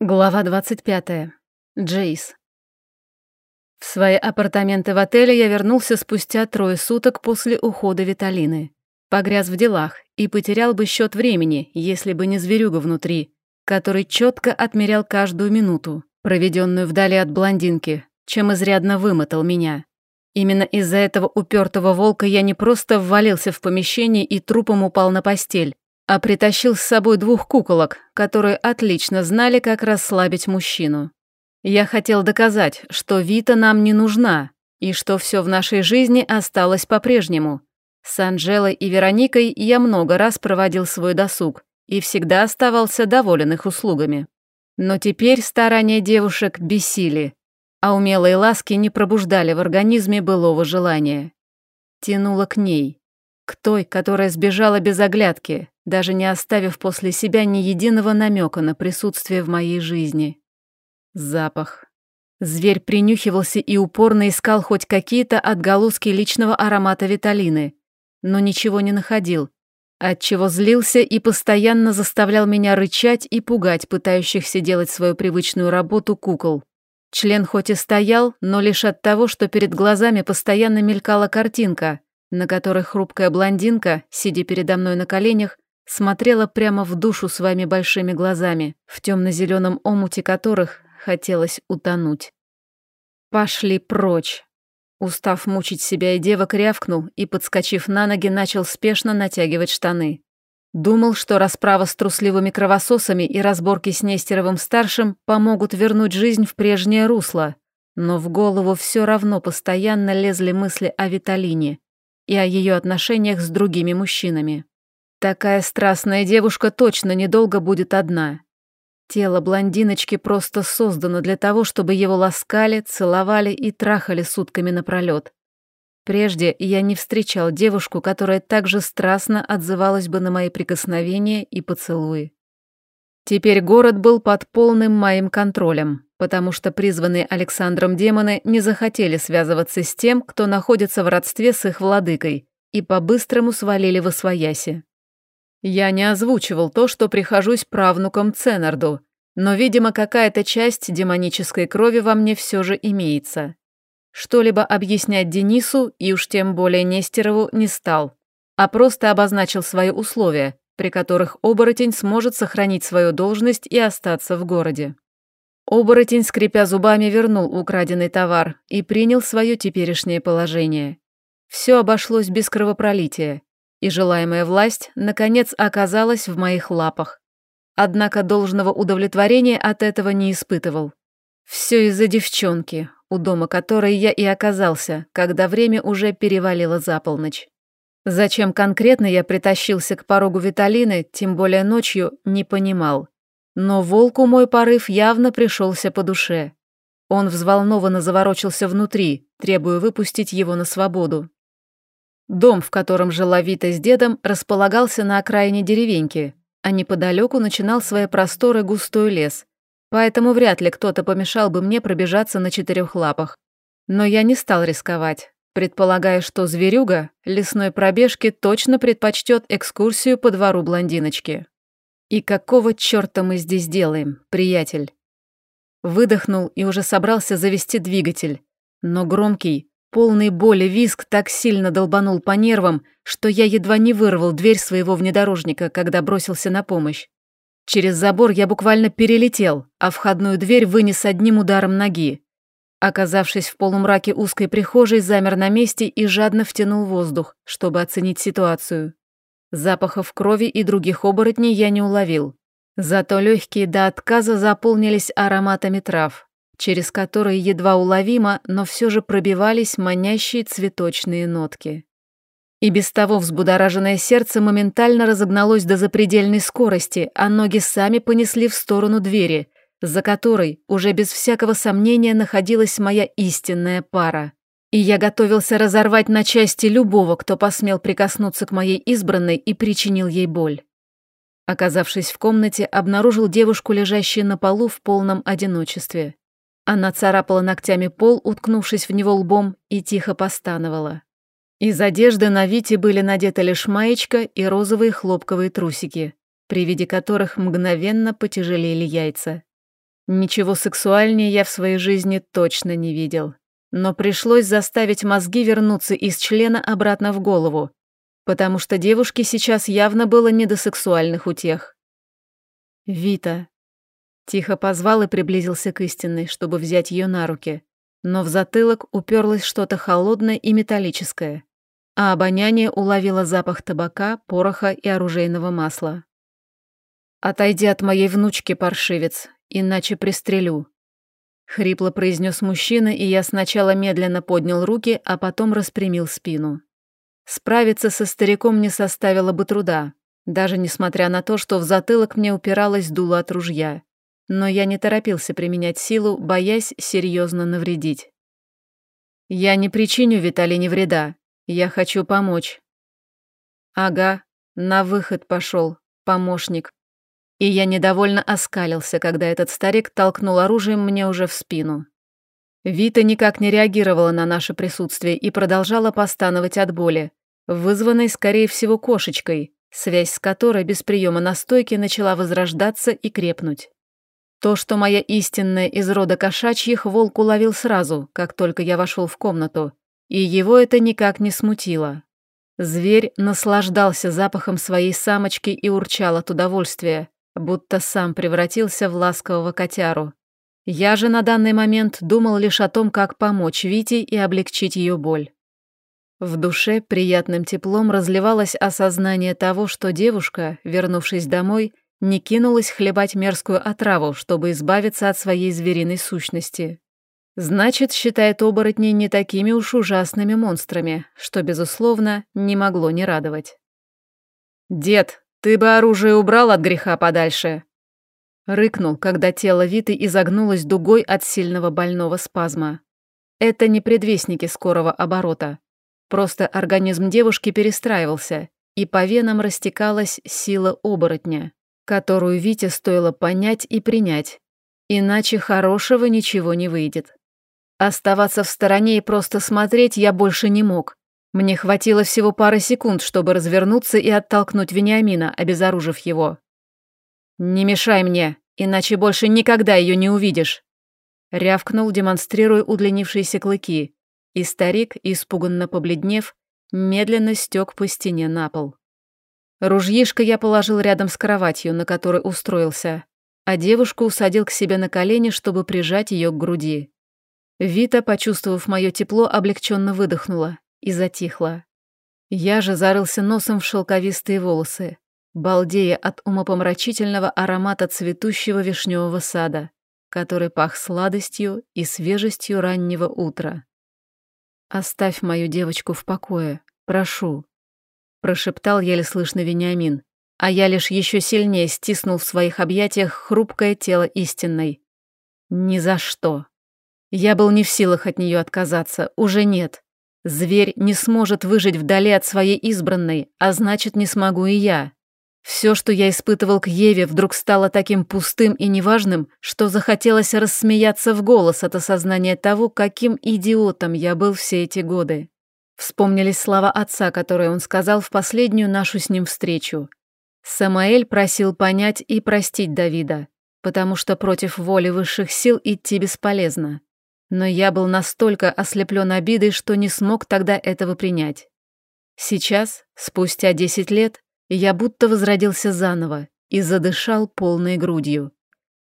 Глава 25. Джейс. В свои апартаменты в отеле я вернулся спустя трое суток после ухода Виталины. Погряз в делах и потерял бы счет времени, если бы не зверюга внутри, который четко отмерял каждую минуту, проведенную вдали от блондинки, чем изрядно вымотал меня. Именно из-за этого упертого волка я не просто ввалился в помещение и трупом упал на постель, а притащил с собой двух куколок, которые отлично знали, как расслабить мужчину. Я хотел доказать, что Вита нам не нужна, и что все в нашей жизни осталось по-прежнему. С Анжелой и Вероникой я много раз проводил свой досуг и всегда оставался доволен их услугами. Но теперь старания девушек бесили, а умелые ласки не пробуждали в организме былого желания. Тянуло к ней, к той, которая сбежала без оглядки, даже не оставив после себя ни единого намека на присутствие в моей жизни. Запах. Зверь принюхивался и упорно искал хоть какие-то отголоски личного аромата Виталины, но ничего не находил, отчего злился и постоянно заставлял меня рычать и пугать пытающихся делать свою привычную работу кукол. Член хоть и стоял, но лишь от того, что перед глазами постоянно мелькала картинка, на которой хрупкая блондинка, сидя передо мной на коленях, смотрела прямо в душу своими большими глазами, в темно-зеленом омуте которых хотелось утонуть. «Пошли прочь!» Устав мучить себя и девок, рявкнул и, подскочив на ноги, начал спешно натягивать штаны. Думал, что расправа с трусливыми кровососами и разборки с Нестеровым-старшим помогут вернуть жизнь в прежнее русло, но в голову все равно постоянно лезли мысли о Виталине и о ее отношениях с другими мужчинами. Такая страстная девушка точно недолго будет одна. Тело блондиночки просто создано для того, чтобы его ласкали, целовали и трахали сутками напролет. Прежде я не встречал девушку, которая так же страстно отзывалась бы на мои прикосновения и поцелуи. Теперь город был под полным моим контролем, потому что призванные Александром демоны не захотели связываться с тем, кто находится в родстве с их владыкой, и по-быстрому свалили в освояси. Я не озвучивал то, что прихожусь правнуком Ценарду, но, видимо, какая-то часть демонической крови во мне все же имеется. Что-либо объяснять Денису и уж тем более Нестерову не стал, а просто обозначил свои условия, при которых оборотень сможет сохранить свою должность и остаться в городе. Оборотень, скрипя зубами, вернул украденный товар и принял свое теперешнее положение. Все обошлось без кровопролития, и желаемая власть, наконец, оказалась в моих лапах. Однако должного удовлетворения от этого не испытывал. Все из-за девчонки, у дома которой я и оказался, когда время уже перевалило за полночь. Зачем конкретно я притащился к порогу Виталины, тем более ночью, не понимал. Но волку мой порыв явно пришелся по душе. Он взволнованно заворочился внутри, требуя выпустить его на свободу. Дом, в котором жила Вита с дедом, располагался на окраине деревеньки, а неподалеку начинал свои просторы густой лес, поэтому вряд ли кто-то помешал бы мне пробежаться на четырех лапах. Но я не стал рисковать, предполагая, что зверюга лесной пробежки точно предпочтет экскурсию по двору блондиночки. И какого черта мы здесь делаем, приятель? Выдохнул и уже собрался завести двигатель, но громкий, Полный боли виск так сильно долбанул по нервам, что я едва не вырвал дверь своего внедорожника, когда бросился на помощь. Через забор я буквально перелетел, а входную дверь вынес одним ударом ноги. Оказавшись в полумраке узкой прихожей, замер на месте и жадно втянул воздух, чтобы оценить ситуацию. Запахов крови и других оборотней я не уловил. Зато легкие до отказа заполнились ароматами трав через которые едва уловимо, но все же пробивались манящие цветочные нотки. И без того взбудораженное сердце моментально разогналось до запредельной скорости, а ноги сами понесли в сторону двери, за которой уже без всякого сомнения находилась моя истинная пара. И я готовился разорвать на части любого, кто посмел прикоснуться к моей избранной и причинил ей боль. Оказавшись в комнате, обнаружил девушку, лежащую на полу в полном одиночестве. Она царапала ногтями пол, уткнувшись в него лбом, и тихо постановала. Из одежды на Вите были надеты лишь маечка и розовые хлопковые трусики, при виде которых мгновенно потяжелели яйца. Ничего сексуальнее я в своей жизни точно не видел. Но пришлось заставить мозги вернуться из члена обратно в голову, потому что девушке сейчас явно было не до сексуальных утех. «Вита», Тихо позвал и приблизился к истинной, чтобы взять ее на руки. Но в затылок уперлось что-то холодное и металлическое, а обоняние уловило запах табака, пороха и оружейного масла. «Отойди от моей внучки, паршивец, иначе пристрелю», — хрипло произнес мужчина, и я сначала медленно поднял руки, а потом распрямил спину. Справиться со стариком не составило бы труда, даже несмотря на то, что в затылок мне упиралось дуло от ружья но я не торопился применять силу, боясь серьезно навредить. «Я не причиню Виталине вреда. Я хочу помочь». «Ага, на выход пошел, помощник». И я недовольно оскалился, когда этот старик толкнул оружием мне уже в спину. Вита никак не реагировала на наше присутствие и продолжала постановать от боли, вызванной, скорее всего, кошечкой, связь с которой без приема настойки начала возрождаться и крепнуть. То, что моя истинная из рода кошачьих, волк уловил сразу, как только я вошел в комнату, и его это никак не смутило. Зверь наслаждался запахом своей самочки и урчал от удовольствия, будто сам превратился в ласкового котяру. Я же на данный момент думал лишь о том, как помочь Вите и облегчить ее боль. В душе приятным теплом разливалось осознание того, что девушка, вернувшись домой, не кинулась хлебать мерзкую отраву, чтобы избавиться от своей звериной сущности. Значит, считает оборотней не такими уж ужасными монстрами, что, безусловно, не могло не радовать. «Дед, ты бы оружие убрал от греха подальше!» Рыкнул, когда тело Виты изогнулось дугой от сильного больного спазма. Это не предвестники скорого оборота. Просто организм девушки перестраивался, и по венам растекалась сила оборотня которую Вите стоило понять и принять, иначе хорошего ничего не выйдет. Оставаться в стороне и просто смотреть я больше не мог. Мне хватило всего пары секунд, чтобы развернуться и оттолкнуть Вениамина, обезоружив его. «Не мешай мне, иначе больше никогда ее не увидишь!» Рявкнул, демонстрируя удлинившиеся клыки, и старик, испуганно побледнев, медленно стек по стене на пол. Ружьишко я положил рядом с кроватью, на которой устроился, а девушку усадил к себе на колени, чтобы прижать ее к груди. Вита, почувствовав мое тепло, облегченно выдохнула и затихла. Я же зарылся носом в шелковистые волосы, балдея от умопомрачительного аромата цветущего вишневого сада, который пах сладостью и свежестью раннего утра. «Оставь мою девочку в покое, прошу», прошептал еле слышно Вениамин, а я лишь еще сильнее стиснул в своих объятиях хрупкое тело истинной. Ни за что. Я был не в силах от нее отказаться, уже нет. Зверь не сможет выжить вдали от своей избранной, а значит, не смогу и я. Все, что я испытывал к Еве, вдруг стало таким пустым и неважным, что захотелось рассмеяться в голос от осознания того, каким идиотом я был все эти годы. Вспомнились слова отца, которые он сказал в последнюю нашу с ним встречу. Самаэль просил понять и простить Давида, потому что против воли высших сил идти бесполезно. Но я был настолько ослеплен обидой, что не смог тогда этого принять. Сейчас, спустя десять лет, я будто возродился заново и задышал полной грудью.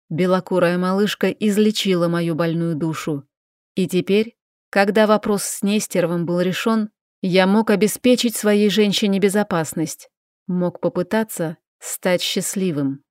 Белокурая малышка излечила мою больную душу. И теперь когда вопрос с Нестеровым был решен, я мог обеспечить своей женщине безопасность, мог попытаться стать счастливым.